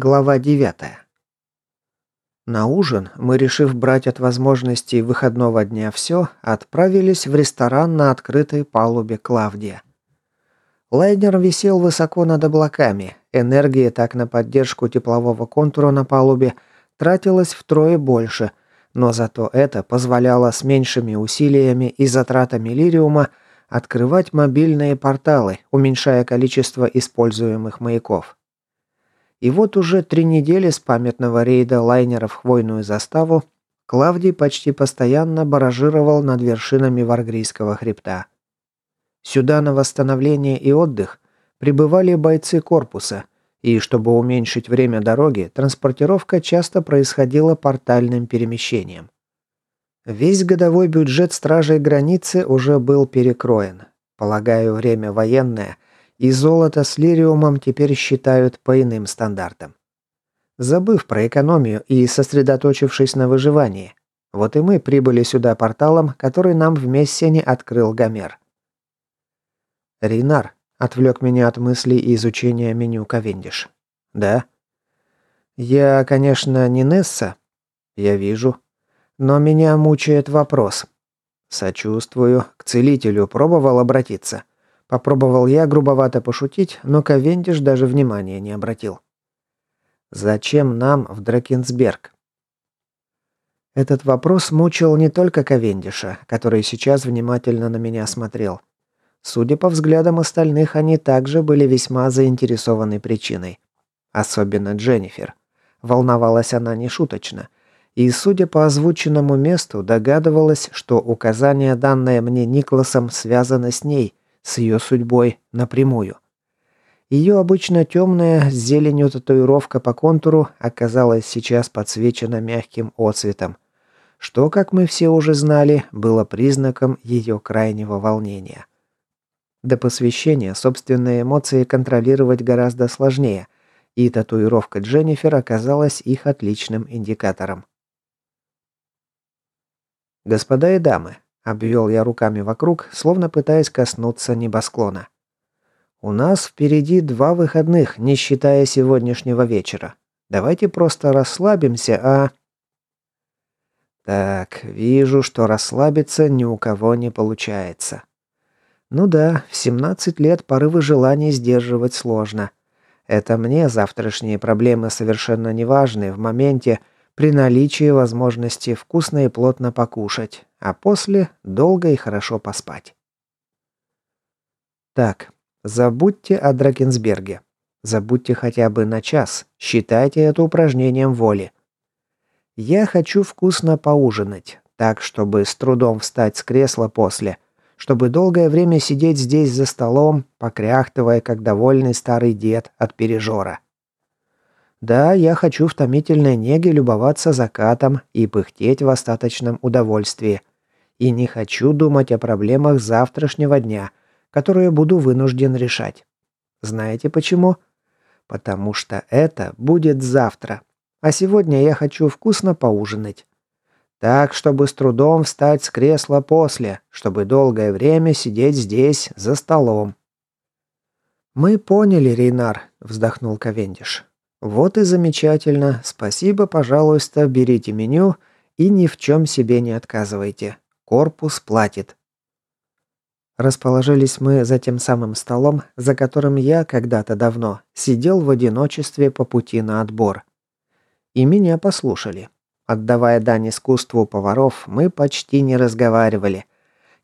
Глава 9. На ужин мы, решив брать от возможностей выходного дня все, отправились в ресторан на открытой палубе Клавдия. Лайнер висел высоко над облаками. Энергии так на поддержку теплового контура на палубе тратилось втрое больше, но зато это позволяло с меньшими усилиями и затратами лириума открывать мобильные порталы, уменьшая количество используемых маяков. И вот уже три недели с памятного рейда лайнера в хвойную заставу Клавдий почти постоянно баражировал над вершинами Варгрийского хребта. Сюда на восстановление и отдых прибывали бойцы корпуса, и чтобы уменьшить время дороги, транспортировка часто происходила портальным перемещением. Весь годовой бюджет стражей границы уже был перекроен. Полагаю, время военное – и золото с лириумом теперь считают по иным стандартам. Забыв про экономию и сосредоточившись на выживании, вот и мы прибыли сюда порталом, который нам в Мессене открыл Гомер. «Ринар», — отвлек меня от мыслей и изучения меню Ковендиш. «Да?» «Я, конечно, не Несса. Я вижу. Но меня мучает вопрос. Сочувствую. К целителю пробовал обратиться?» Попробовал я грубовато пошутить, но Ковендиш даже внимания не обратил. «Зачем нам в Дракенсберг?» Этот вопрос мучил не только Ковендиша, который сейчас внимательно на меня смотрел. Судя по взглядам остальных, они также были весьма заинтересованы причиной. Особенно Дженнифер. Волновалась она нешуточно. И, судя по озвученному месту, догадывалась, что указание, данное мне Никласом, связано с ней, с ее судьбой напрямую. Ее обычно темная с зеленью татуировка по контуру оказалась сейчас подсвечена мягким отцветом, что, как мы все уже знали, было признаком ее крайнего волнения. До посвящения собственные эмоции контролировать гораздо сложнее, и татуировка Дженнифер оказалась их отличным индикатором. Господа и дамы, Обвел я руками вокруг, словно пытаясь коснуться небосклона. У нас впереди два выходных, не считая сегодняшнего вечера. Давайте просто расслабимся, а... Так, вижу, что расслабиться ни у кого не получается. Ну да, в 17 лет порывы желаний сдерживать сложно. Это мне завтрашние проблемы совершенно не важны в моменте, при наличии возможности вкусно и плотно покушать, а после долго и хорошо поспать. Так, забудьте о Дракенсберге. Забудьте хотя бы на час. Считайте это упражнением воли. Я хочу вкусно поужинать, так, чтобы с трудом встать с кресла после, чтобы долгое время сидеть здесь за столом, покряхтывая, как довольный старый дед от пережора. Да, я хочу в томительной неге любоваться закатом и пыхтеть в остаточном удовольствии, и не хочу думать о проблемах завтрашнего дня, которые буду вынужден решать. Знаете почему? Потому что это будет завтра. А сегодня я хочу вкусно поужинать. Так, чтобы с трудом встать с кресла после, чтобы долгое время сидеть здесь, за столом. «Мы поняли, Рейнар», — вздохнул Ковендиш. «Вот и замечательно. Спасибо, пожалуйста, берите меню и ни в чем себе не отказывайте. Корпус платит. Расположились мы за тем самым столом, за которым я когда-то давно сидел в одиночестве по пути на отбор. И меня послушали. Отдавая дань искусству поваров, мы почти не разговаривали.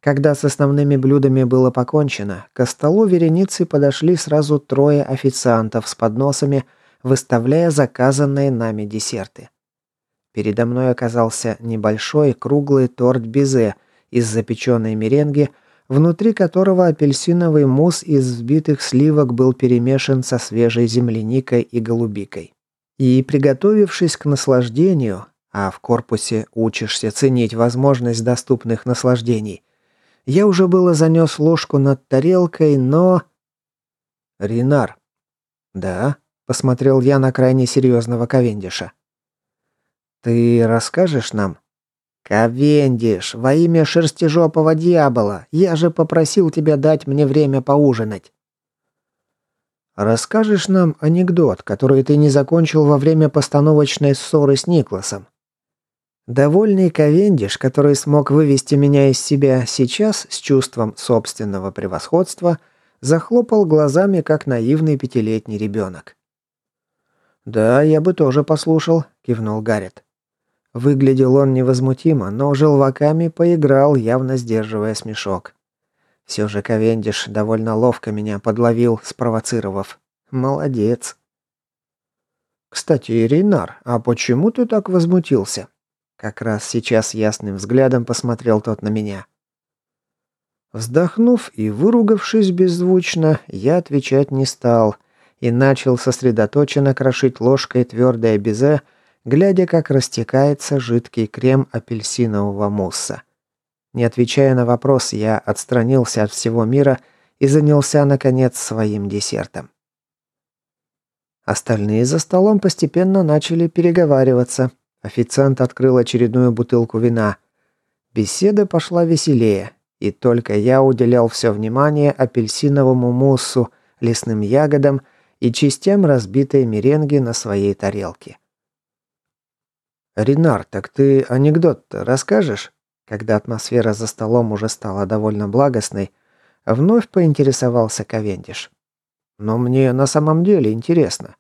Когда с основными блюдами было покончено, к столу вереницы подошли сразу трое официантов с подносами, выставляя заказанные нами десерты. Передо мной оказался небольшой круглый торт-безе из запеченной меренги, внутри которого апельсиновый мусс из взбитых сливок был перемешан со свежей земляникой и голубикой. И, приготовившись к наслаждению, а в корпусе учишься ценить возможность доступных наслаждений, я уже было занес ложку над тарелкой, но... «Ринар». «Да», — посмотрел я на крайне серьезного Ковендиша. «Ты расскажешь нам?» «Ковендиш, во имя шерстежопого дьявола, я же попросил тебя дать мне время поужинать». расскажешь нам анекдот, который ты не закончил во время постановочной ссоры с Никласом?» Довольный Ковендиш, который смог вывести меня из себя сейчас с чувством собственного превосходства, захлопал глазами, как наивный пятилетний ребенок. «Да, я бы тоже послушал», – кивнул Гаррет. Выглядел он невозмутимо, но желваками поиграл, явно сдерживая смешок. Все же Ковендиш довольно ловко меня подловил, спровоцировав. Молодец. «Кстати, Рейнар, а почему ты так возмутился?» Как раз сейчас ясным взглядом посмотрел тот на меня. Вздохнув и выругавшись беззвучно, я отвечать не стал и начал сосредоточенно крошить ложкой твердое безе, глядя, как растекается жидкий крем апельсинового мусса. Не отвечая на вопрос, я отстранился от всего мира и занялся, наконец, своим десертом. Остальные за столом постепенно начали переговариваться – Официант открыл очередную бутылку вина. Беседа пошла веселее, и только я уделял все внимание апельсиновому муссу, лесным ягодам и частям разбитой меренги на своей тарелке. «Ренар, так ты анекдот расскажешь?» Когда атмосфера за столом уже стала довольно благостной, вновь поинтересовался Ковендиш. «Но мне на самом деле интересно.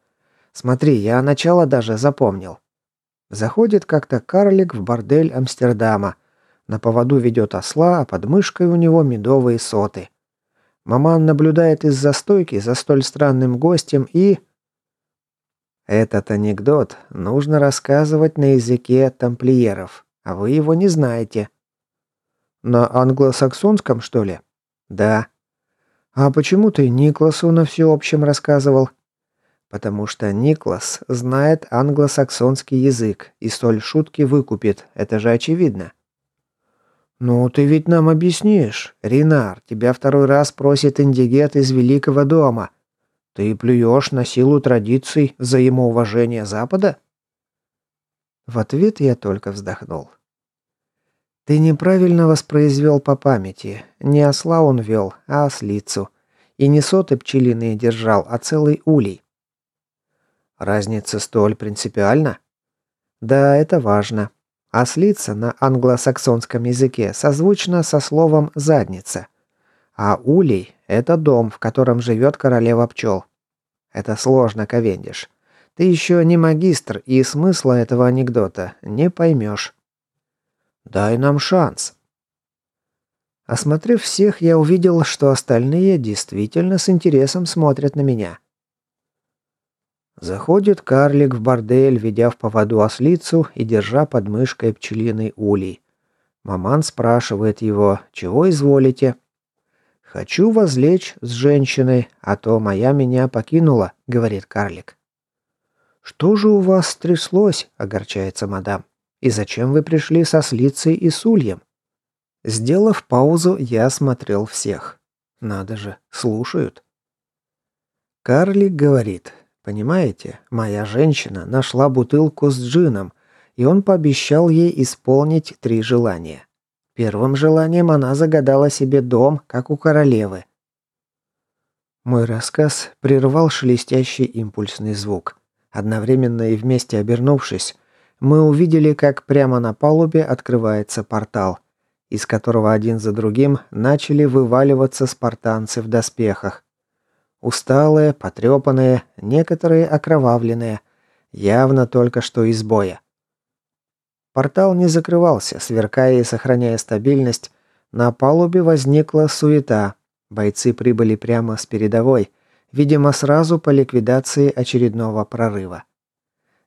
Смотри, я начало даже запомнил. Заходит как-то карлик в бордель Амстердама. На поводу ведет осла, а под мышкой у него медовые соты. Маман наблюдает из-за стойки за столь странным гостем и... Этот анекдот нужно рассказывать на языке тамплиеров, а вы его не знаете. На англосаксонском, что ли? Да. А почему ты Никласу на всеобщем рассказывал? Потому что Никлас знает англосаксонский язык и столь шутки выкупит, это же очевидно. «Ну, ты ведь нам объяснишь. Ринар, тебя второй раз просит индигет из Великого дома. Ты плюешь на силу традиций взаимоуважения Запада?» В ответ я только вздохнул. «Ты неправильно воспроизвел по памяти. Не осла он вел, а ослицу. И не соты пчелиные держал, а целый улей. Разница столь принципиальна? Да, это важно. Ослица на англосаксонском языке созвучна со словом «задница». А улей – это дом, в котором живет королева пчел. Это сложно, Ковендиш. Ты еще не магистр, и смысла этого анекдота не поймешь. Дай нам шанс. Осмотрев всех, я увидел, что остальные действительно с интересом смотрят на меня. Заходит карлик в бордель, ведя в поводу ослицу и держа под мышкой пчелиный улей. Маман спрашивает его, чего изволите? «Хочу возлечь с женщиной, а то моя меня покинула», — говорит карлик. «Что же у вас стряслось?» — огорчается мадам. «И зачем вы пришли со слицей и с ульем?» Сделав паузу, я осмотрел всех. Надо же, слушают. Карлик говорит, Понимаете, моя женщина нашла бутылку с джином, и он пообещал ей исполнить три желания. Первым желанием она загадала себе дом, как у королевы. Мой рассказ прервал шелестящий импульсный звук. Одновременно и вместе обернувшись, мы увидели, как прямо на палубе открывается портал, из которого один за другим начали вываливаться спартанцы в доспехах, Усталые, потрепанные, некоторые окровавленные. Явно только что из боя. Портал не закрывался, сверкая и сохраняя стабильность. На палубе возникла суета. Бойцы прибыли прямо с передовой, видимо, сразу по ликвидации очередного прорыва.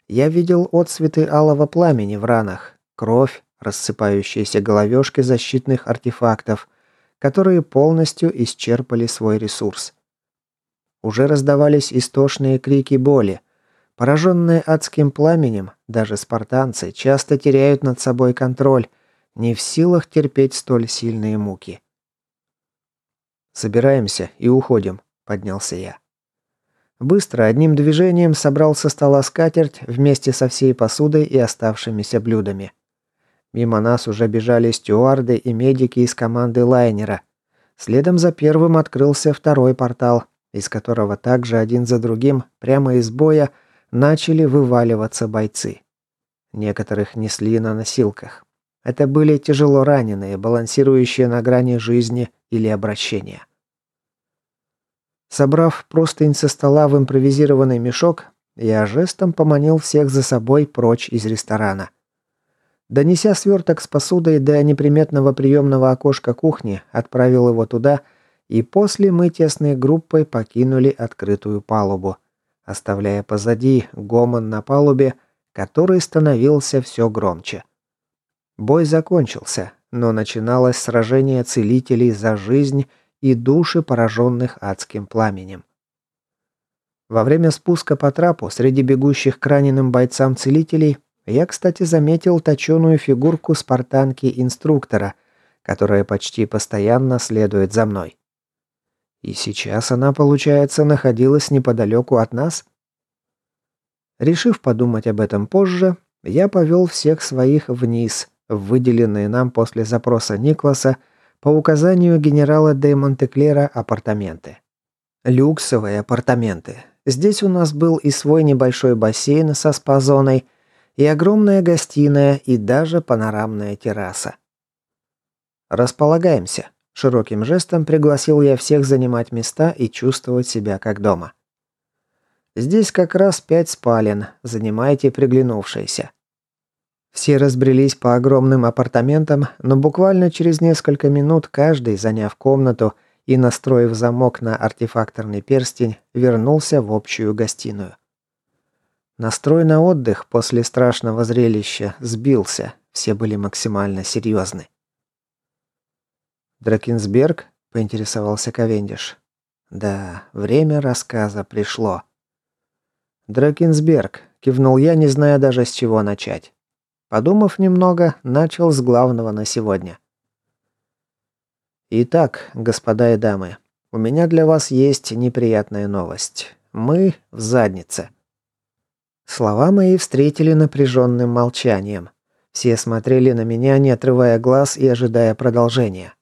Я видел отсветы алого пламени в ранах, кровь, рассыпающиеся головешки защитных артефактов, которые полностью исчерпали свой ресурс. Уже раздавались истошные крики боли. Пораженные адским пламенем, даже спартанцы часто теряют над собой контроль, не в силах терпеть столь сильные муки. «Собираемся и уходим», — поднялся я. Быстро, одним движением собрал со стола скатерть вместе со всей посудой и оставшимися блюдами. Мимо нас уже бежали стюарды и медики из команды лайнера. Следом за первым открылся второй портал, из которого также один за другим, прямо из боя, начали вываливаться бойцы. Некоторых несли на носилках. Это были тяжело раненые, балансирующие на грани жизни или обращения. Собрав простынь со стола в импровизированный мешок, я жестом поманил всех за собой прочь из ресторана. Донеся сверток с посудой до неприметного приемного окошка кухни, отправил его туда, и после мы тесной группой покинули открытую палубу, оставляя позади гомон на палубе, который становился все громче. Бой закончился, но начиналось сражение целителей за жизнь и души, пораженных адским пламенем. Во время спуска по трапу среди бегущих к раненым бойцам целителей я, кстати, заметил точеную фигурку спартанки-инструктора, которая почти постоянно следует за мной. И сейчас она, получается, находилась неподалеку от нас? Решив подумать об этом позже, я повел всех своих вниз, в выделенные нам после запроса Никласа по указанию генерала де Монтеклера апартаменты. Люксовые апартаменты. Здесь у нас был и свой небольшой бассейн со спа-зоной, и огромная гостиная, и даже панорамная терраса. «Располагаемся», – широким жестом пригласил я всех занимать места и чувствовать себя как дома. «Здесь как раз пять спален, занимайте приглянувшиеся. Все разбрелись по огромным апартаментам, но буквально через несколько минут каждый, заняв комнату и настроив замок на артефакторный перстень, вернулся в общую гостиную. Настрой на отдых после страшного зрелища сбился, все были максимально серьезны. «Дракенсберг?» – поинтересовался Ковендиш. «Да, время рассказа пришло». «Дракенсберг», – кивнул я, не зная даже с чего начать. Подумав немного, начал с главного на сегодня. Итак, господа и дамы, у меня для вас есть неприятная новость. Мы в заднице. Слова мои встретили напряженным молчанием. Все смотрели на меня, не отрывая глаз и ожидая продолжения.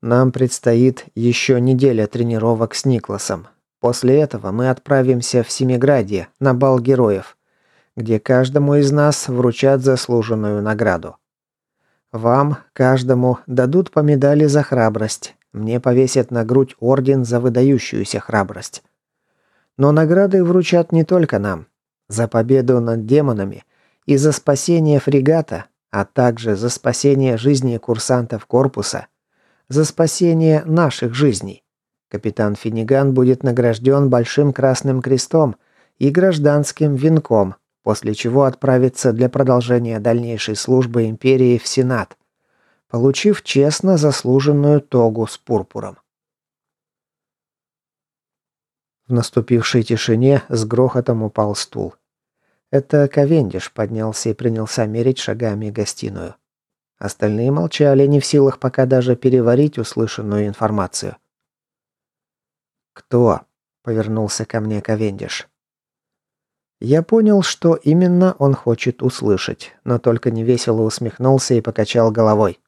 Нам предстоит еще неделя тренировок с Никласом. После этого мы отправимся в Семиградье на бал героев где каждому из нас вручат заслуженную награду. Вам, каждому, дадут по медали за храбрость. Мне повесят на грудь орден за выдающуюся храбрость. Но награды вручат не только нам. За победу над демонами и за спасение фрегата, а также за спасение жизни курсантов корпуса, за спасение наших жизней. Капитан Финиган будет награжден Большим Красным Крестом и гражданским венком после чего отправится для продолжения дальнейшей службы империи в Сенат, получив честно заслуженную тогу с пурпуром. В наступившей тишине с грохотом упал стул. Это Ковендиш поднялся и принялся мерить шагами гостиную. Остальные молчали, не в силах пока даже переварить услышанную информацию. «Кто?» — повернулся ко мне Ковендиш. Я понял, что именно он хочет услышать, но только невесело усмехнулся и покачал головой.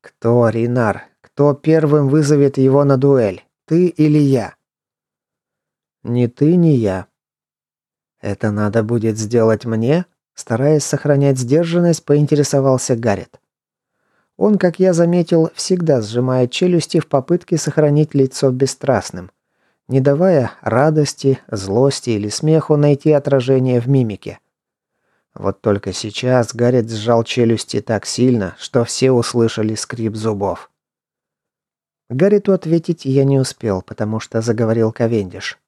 «Кто, Ринар? Кто первым вызовет его на дуэль? Ты или я?» «Ни ты, ни я». «Это надо будет сделать мне?» Стараясь сохранять сдержанность, поинтересовался Гаррет. Он, как я заметил, всегда сжимает челюсти в попытке сохранить лицо бесстрастным не давая радости, злости или смеху найти отражение в мимике. Вот только сейчас Гаррет сжал челюсти так сильно, что все услышали скрип зубов. Гаррету ответить я не успел, потому что заговорил Ковендиш.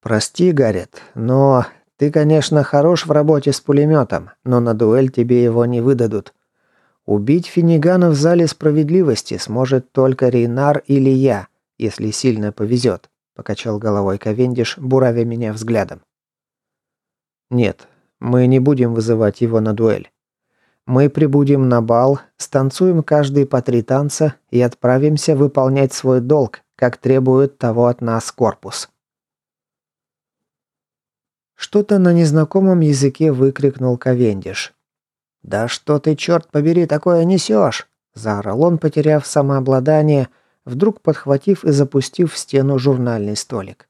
«Прости, Гаррет, но ты, конечно, хорош в работе с пулеметом, но на дуэль тебе его не выдадут. Убить Финнигана в зале справедливости сможет только Рейнар или я, если сильно повезет покачал головой Ковендиш, буравя меня взглядом. Нет, мы не будем вызывать его на дуэль. Мы прибудем на бал, станцуем каждый по три танца и отправимся выполнять свой долг, как требует того от нас корпус. Что-то на незнакомом языке выкрикнул Ковендиш. «Да что ты, черт побери, такое несешь?» Заорал он, потеряв самообладание, вдруг подхватив и запустив в стену журнальный столик.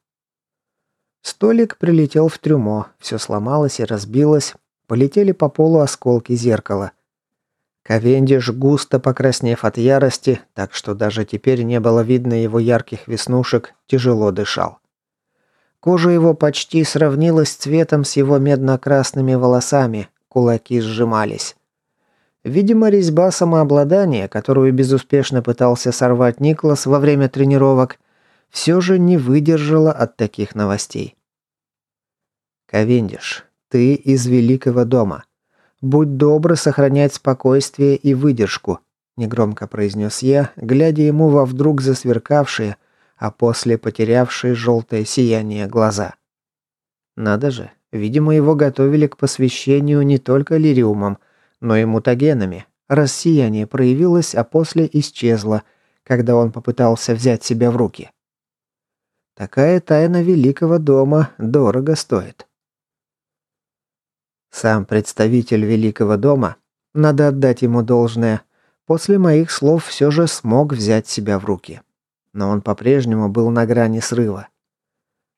Столик прилетел в трюмо, все сломалось и разбилось, полетели по полу осколки зеркала. Ковендиш, густо покраснев от ярости, так что даже теперь не было видно его ярких веснушек, тяжело дышал. Кожа его почти сравнилась цветом с его медно-красными волосами, кулаки сжимались. Видимо, резьба самообладания, которую безуспешно пытался сорвать Никлас во время тренировок, все же не выдержала от таких новостей. «Ковендиш, ты из Великого дома. Будь добр сохранять спокойствие и выдержку», – негромко произнес я, глядя ему во вдруг засверкавшие, а после потерявшие желтое сияние глаза. Надо же, видимо, его готовили к посвящению не только лириумом, но и мутагенами, раз сияние проявилось, а после исчезло, когда он попытался взять себя в руки. Такая тайна великого дома дорого стоит. Сам представитель великого дома, надо отдать ему должное, после моих слов все же смог взять себя в руки. Но он по-прежнему был на грани срыва.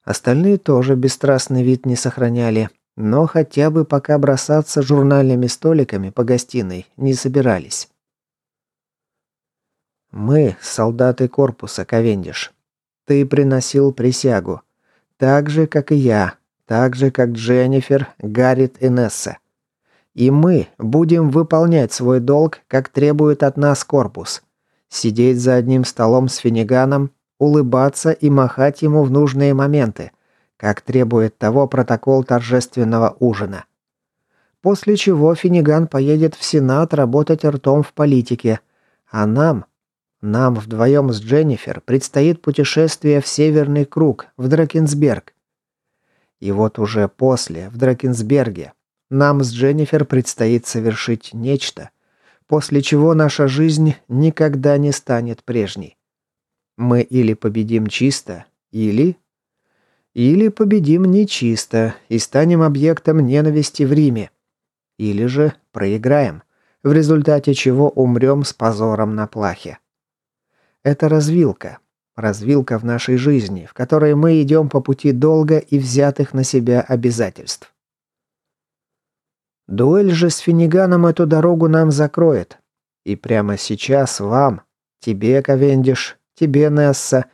Остальные тоже бесстрастный вид не сохраняли, но хотя бы пока бросаться журнальными столиками по гостиной не собирались. Мы, солдаты корпуса Ковендиш, ты приносил присягу. Так же, как и я. Так же, как Дженнифер, Гаррит и Несса. И мы будем выполнять свой долг, как требует от нас корпус. Сидеть за одним столом с Финиганом, улыбаться и махать ему в нужные моменты, как требует того протокол торжественного ужина. После чего Финиган поедет в Сенат работать ртом в политике, а нам, нам вдвоем с Дженнифер предстоит путешествие в Северный круг, в Дракенсберг. И вот уже после, в Дракенсберге, нам с Дженнифер предстоит совершить нечто, после чего наша жизнь никогда не станет прежней. Мы или победим чисто, или... Или победим нечисто и станем объектом ненависти в Риме. Или же проиграем, в результате чего умрем с позором на плахе. Это развилка. Развилка в нашей жизни, в которой мы идем по пути долга и взятых на себя обязательств. Дуэль же с Финиганом эту дорогу нам закроет. И прямо сейчас вам, тебе, Ковендиш, тебе, Несса,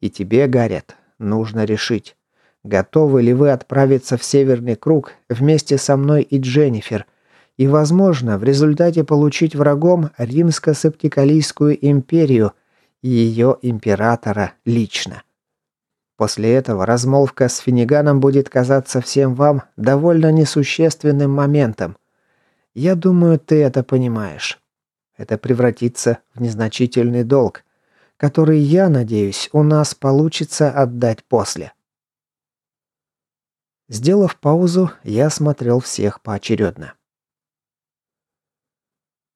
и тебе, Гарет, нужно решить, готовы ли вы отправиться в Северный круг вместе со мной и Дженнифер, и, возможно, в результате получить врагом Римско-Септикалийскую империю – и ее императора лично. После этого размолвка с Финиганом будет казаться всем вам довольно несущественным моментом. Я думаю, ты это понимаешь. Это превратится в незначительный долг, который, я надеюсь, у нас получится отдать после. Сделав паузу, я смотрел всех поочередно.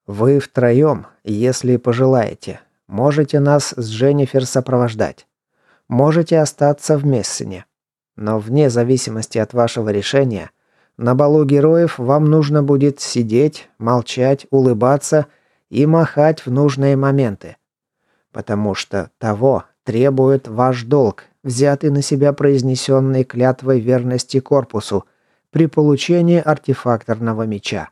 Вы втроем, если пожелаете, Можете нас с Дженнифер сопровождать. Можете остаться в Мессене. Но вне зависимости от вашего решения, на балу героев вам нужно будет сидеть, молчать, улыбаться и махать в нужные моменты. Потому что того требует ваш долг, взятый на себя произнесенной клятвой верности корпусу при получении артефакторного меча.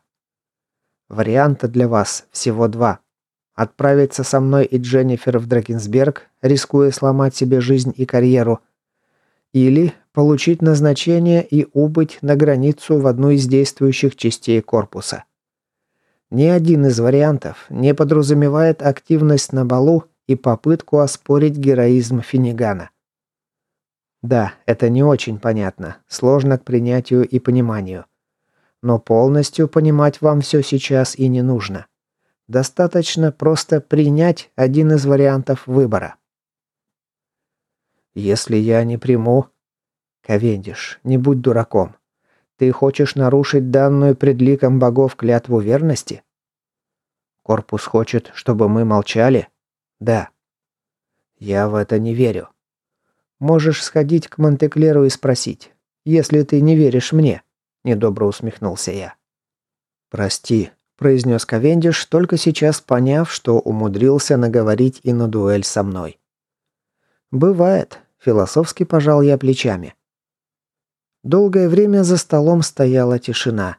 Варианта для вас всего два. Отправиться со мной и Дженнифер в Дракенсберг, рискуя сломать себе жизнь и карьеру. Или получить назначение и убыть на границу в одну из действующих частей корпуса. Ни один из вариантов не подразумевает активность на балу и попытку оспорить героизм Финигана. Да, это не очень понятно, сложно к принятию и пониманию. Но полностью понимать вам все сейчас и не нужно. Достаточно просто принять один из вариантов выбора. Если я не приму... Ковендиш, не будь дураком. Ты хочешь нарушить данную пред ликом богов клятву верности? Корпус хочет, чтобы мы молчали? Да. Я в это не верю. Можешь сходить к Монтеклеру и спросить, если ты не веришь мне, недобро усмехнулся я. Прости, произнес Ковендиш, только сейчас поняв, что умудрился наговорить и на дуэль со мной. «Бывает», – философски пожал я плечами. Долгое время за столом стояла тишина.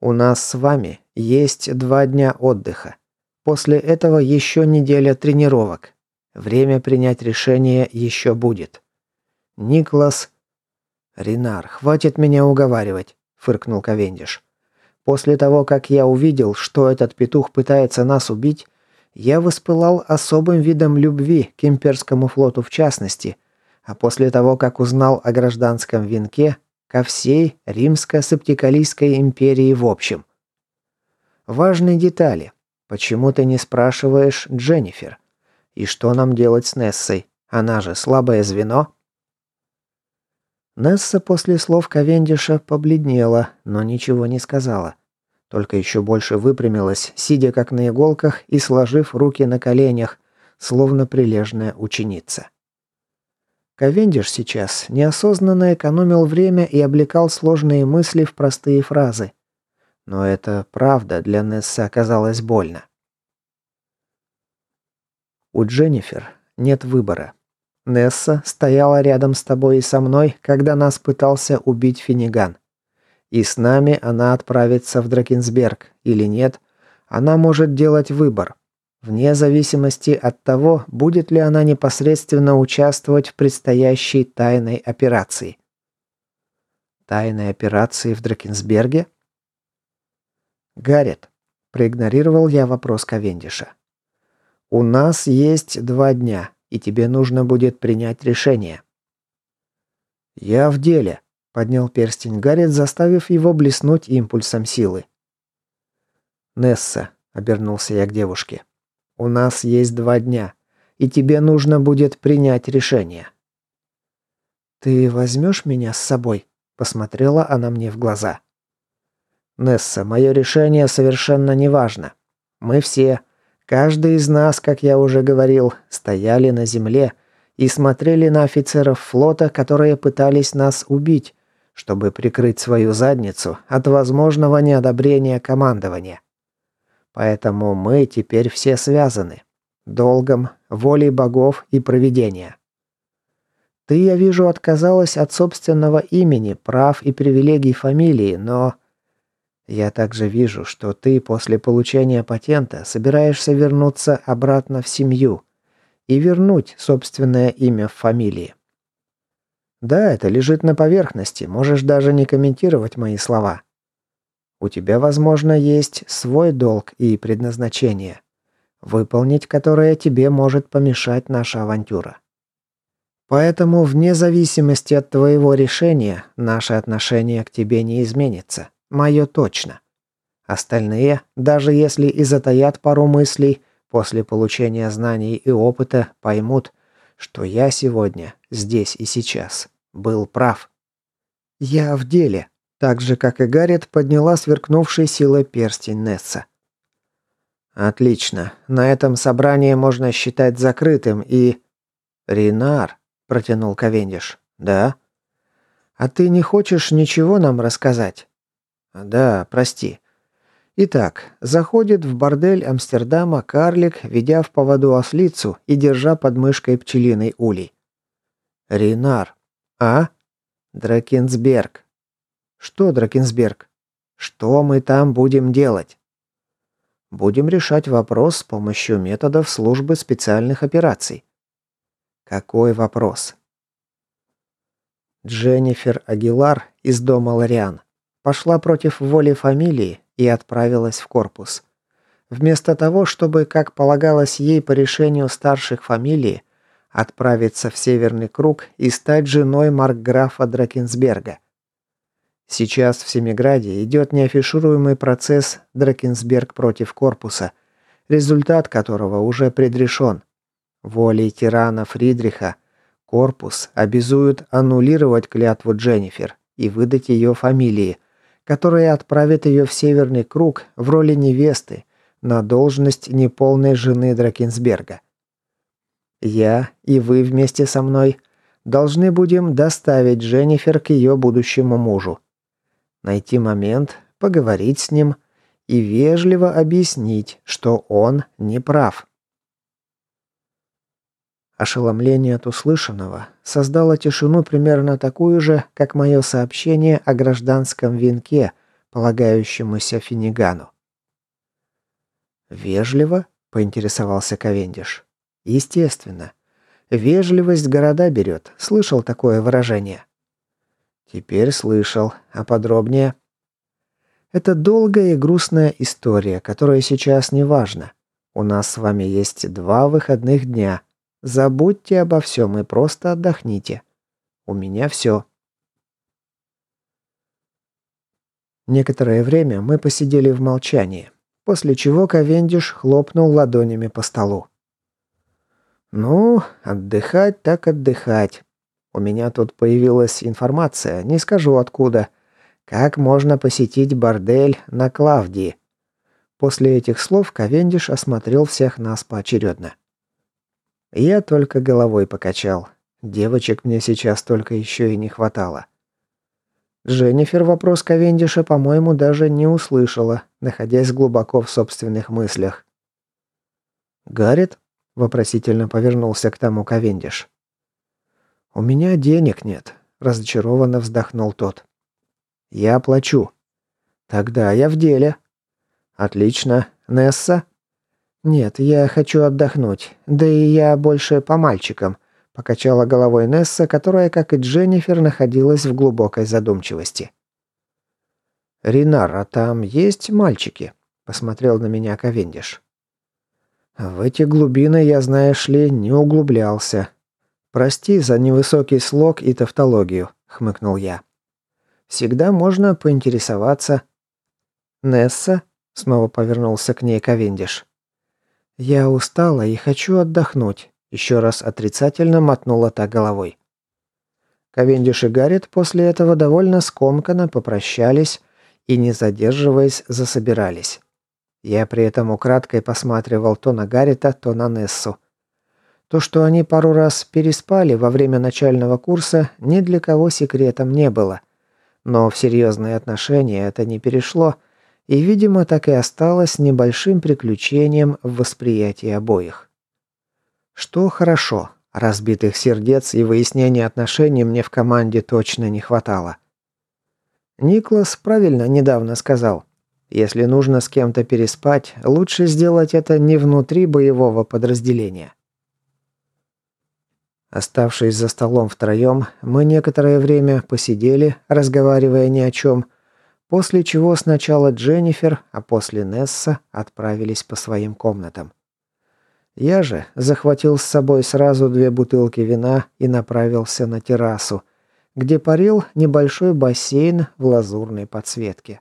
«У нас с вами есть два дня отдыха. После этого еще неделя тренировок. Время принять решение еще будет. Никлас...» «Ренар, хватит меня уговаривать», – фыркнул Ковендиш. «После того, как я увидел, что этот петух пытается нас убить, я воспылал особым видом любви к имперскому флоту в частности, а после того, как узнал о гражданском венке, ко всей римско-септикалийской империи в общем. Важные детали. Почему ты не спрашиваешь Дженнифер? И что нам делать с Нессой? Она же слабое звено. Несса после слов Ковендиша побледнела, но ничего не сказала. Только еще больше выпрямилась, сидя как на иголках и сложив руки на коленях, словно прилежная ученица. Ковендиш сейчас неосознанно экономил время и облекал сложные мысли в простые фразы. Но это правда для Несса оказалось больно. У Дженнифер нет выбора. Несса стояла рядом с тобой и со мной, когда нас пытался убить Финиган. И с нами она отправится в Дракенсберг или нет, она может делать выбор. Вне зависимости от того, будет ли она непосредственно участвовать в предстоящей тайной операции. Тайной операции в Дракенсберге? Гаррет, проигнорировал я вопрос Ковендиша. У нас есть два дня, и тебе нужно будет принять решение. Я в деле, Поднял перстень Гаррет, заставив его блеснуть импульсом силы. «Несса», — обернулся я к девушке, — «у нас есть два дня, и тебе нужно будет принять решение». «Ты возьмешь меня с собой?» — посмотрела она мне в глаза. «Несса, мое решение совершенно неважно. Мы все, каждый из нас, как я уже говорил, стояли на земле и смотрели на офицеров флота, которые пытались нас убить, чтобы прикрыть свою задницу от возможного неодобрения командования. Поэтому мы теперь все связаны. Долгом, волей богов и провидения. Ты, я вижу, отказалась от собственного имени, прав и привилегий фамилии, но... Я также вижу, что ты после получения патента собираешься вернуться обратно в семью и вернуть собственное имя в фамилии. Да, это лежит на поверхности, можешь даже не комментировать мои слова. У тебя, возможно, есть свой долг и предназначение, выполнить которое тебе может помешать наша авантюра. Поэтому, вне зависимости от твоего решения, наше отношение к тебе не изменится. Мое точно. Остальные, даже если и затаят пару мыслей, после получения знаний и опыта поймут, что я сегодня, здесь и сейчас, был прав. Я в деле, так же, как и Гаррет, подняла сверкнувшей силой перстень Несса. «Отлично. На этом собрание можно считать закрытым и...» «Ринар», — протянул Ковендиш. «Да?» «А ты не хочешь ничего нам рассказать?» «Да, прости. Итак, заходит в бордель Амстердама карлик, ведя в поводу ослицу и держа под мышкой пчелиный улей. «Ринар». «А?» «Дракенсберг». «Что Дракенсберг?» «Что мы там будем делать?» «Будем решать вопрос с помощью методов службы специальных операций». «Какой вопрос?» Дженнифер Агилар из дома Лориан пошла против воли фамилии и отправилась в корпус. Вместо того, чтобы, как полагалось ей по решению старших фамилии, отправиться в Северный круг и стать женой маркграфа Дракенсберга. Сейчас в Семиграде идет неафишируемый процесс Дракенсберг против корпуса, результат которого уже предрешен. Волей тирана Фридриха корпус обязует аннулировать клятву Дженнифер и выдать ее фамилии, которая отправит ее в Северный круг в роли невесты на должность неполной жены Дракенсберга. Я и вы вместе со мной должны будем доставить Дженнифер к ее будущему мужу. Найти момент, поговорить с ним и вежливо объяснить, что он не прав. Ошеломление от услышанного создало тишину примерно такую же, как мое сообщение о гражданском венке, полагающемуся Финигану. «Вежливо?» – поинтересовался Ковендиш. «Естественно. Вежливость города берет. Слышал такое выражение?» «Теперь слышал. А подробнее?» «Это долгая и грустная история, которая сейчас не важна. У нас с вами есть два выходных дня. Забудьте обо всем и просто отдохните. У меня все». Некоторое время мы посидели в молчании, после чего Ковендиш хлопнул ладонями по столу. «Ну, отдыхать так отдыхать. У меня тут появилась информация, не скажу откуда. Как можно посетить бордель на Клавдии?» После этих слов Ковендиш осмотрел всех нас поочередно. Я только головой покачал. Девочек мне сейчас только еще и не хватало. Дженнифер вопрос Ковендиша, по-моему, даже не услышала, находясь глубоко в собственных мыслях. «Гаррит?» – вопросительно повернулся к тому Ковендиш. «У меня денег нет», – разочарованно вздохнул тот. «Я оплачу». «Тогда я в деле», «Отлично. Несса?» «Нет, я хочу отдохнуть. Да и я больше по мальчикам», – покачала головой Несса, которая, как и Дженнифер, находилась в глубокой задумчивости. «Ринар, а там есть мальчики?» – посмотрел на меня Ковендиш. «В эти глубины я, знаешь ли, не углублялся. Прости за невысокий слог и тавтологию», – хмыкнул я. «Всегда можно поинтересоваться». «Несса?» Снова повернулся к ней Ковендиш. «Я устала и хочу отдохнуть», – еще раз отрицательно мотнула та головой. Ковендиш и Гаррит после этого довольно скомканно попрощались и, не задерживаясь, засобирались. Я при этом украдкой посматривал то на Гаррита, то на Нессу. То, что они пару раз переспали во время начального курса, ни для кого секретом не было. Но в серьезные отношения это не перешло – и, видимо, так и осталось небольшим приключением в восприятии обоих. Что хорошо, разбитых сердец и выяснения отношений мне в команде точно не хватало. Никлас правильно недавно сказал, если нужно с кем-то переспать, лучше сделать это не внутри боевого подразделения. Оставшись за столом втроем, мы некоторое время посидели, разговаривая ни о чем, После чего сначала Дженнифер, а после Несса отправились по своим комнатам. Я же захватил с собой сразу две бутылки вина и направился на террасу, где парил небольшой бассейн в лазурной подсветке.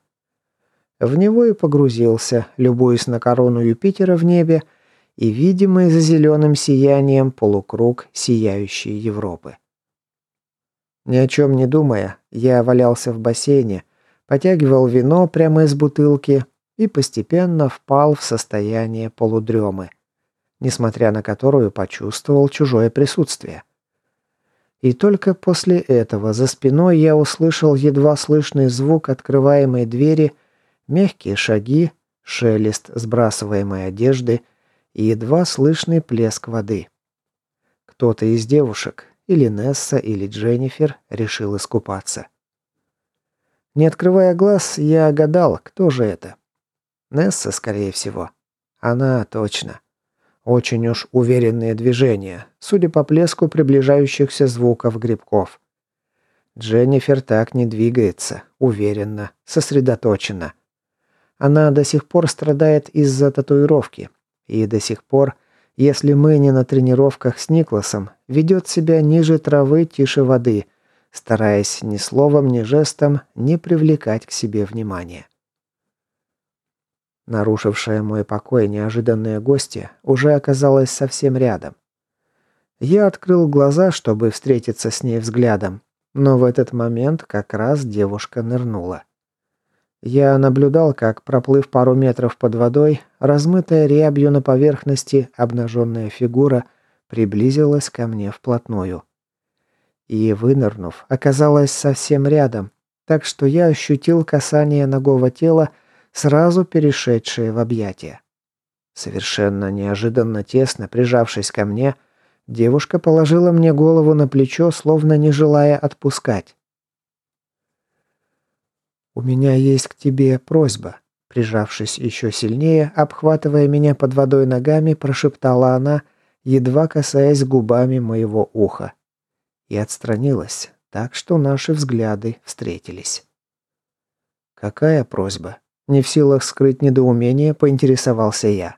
В него и погрузился, любуясь на корону Юпитера в небе и видимый за зеленым сиянием полукруг сияющей Европы. Ни о чем не думая, я валялся в бассейне, потягивал вино прямо из бутылки и постепенно впал в состояние полудремы, несмотря на которую почувствовал чужое присутствие. И только после этого за спиной я услышал едва слышный звук открываемой двери, мягкие шаги, шелест сбрасываемой одежды и едва слышный плеск воды. Кто-то из девушек, или Несса, или Дженнифер, решил искупаться. Не открывая глаз, я гадал, кто же это. Несса, скорее всего. Она точно. Очень уж уверенные движения, судя по плеску приближающихся звуков грибков. Дженнифер так не двигается, уверенно, сосредоточена. Она до сих пор страдает из-за татуировки. И до сих пор, если мы не на тренировках с Никласом, ведет себя ниже травы, тише воды, стараясь ни словом, ни жестом не привлекать к себе внимания. Нарушившая мой покой неожиданная гостья уже оказалась совсем рядом. Я открыл глаза, чтобы встретиться с ней взглядом, но в этот момент как раз девушка нырнула. Я наблюдал, как, проплыв пару метров под водой, размытая рябью на поверхности обнаженная фигура приблизилась ко мне вплотную и, вынырнув, оказалась совсем рядом, так что я ощутил касание ногого тела, сразу перешедшее в объятия. Совершенно неожиданно тесно прижавшись ко мне, Девушка положила мне голову на плечо, словно не желая отпускать. «У меня есть к тебе просьба», прижавшись еще сильнее, обхватывая меня под водой ногами, прошептала она, едва касаясь губами моего уха. И отстранилась, так что наши взгляды встретились. «Какая просьба?» Не в силах скрыть недоумение, поинтересовался я.